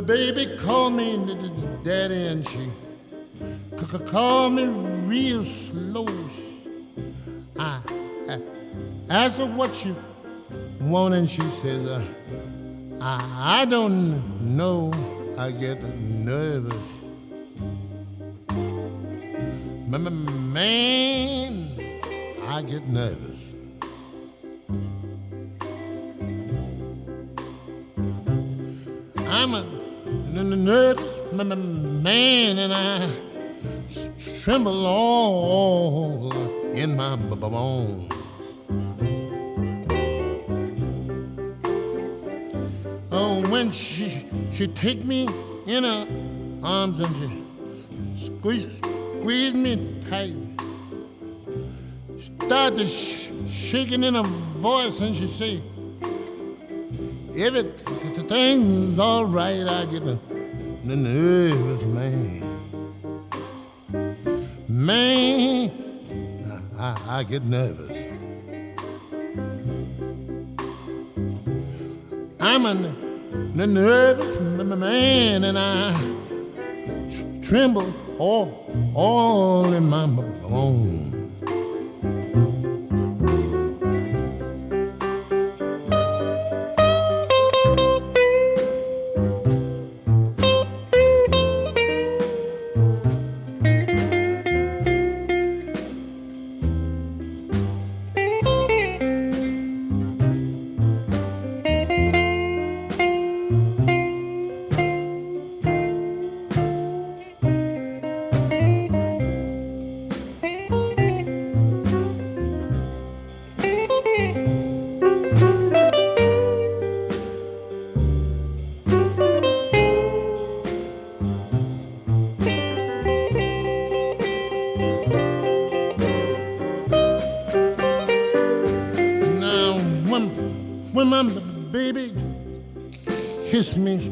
b- baby called me daddy and she called me real slow. I, I asked her what she wanted and she said, uh, I, I don't know. I get nervous. Man, I get nervous. I'm a nervous man and I tremble all in my b- b- Oh, when she she take me in her arms and she squeeze squeeze me tight, started sh- shaking in her voice and she say, everything's all right. I get the, the nervous man. Man, I, I, get nervous. I'm a nervous m- m- man and I tr- tremble all, all in my bones. When, when my baby kiss me,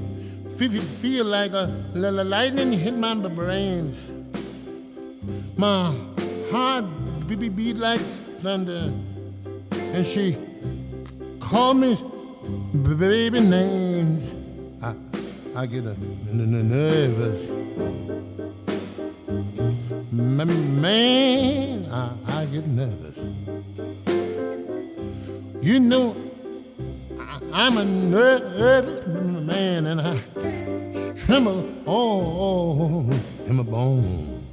feel, like a lightning hit my brains. My heart beat, like thunder, and she called me baby names. I, I get a nervous. Man, I, I get nervous. You know, I, I'm a nervous man and I tremble all in my bones.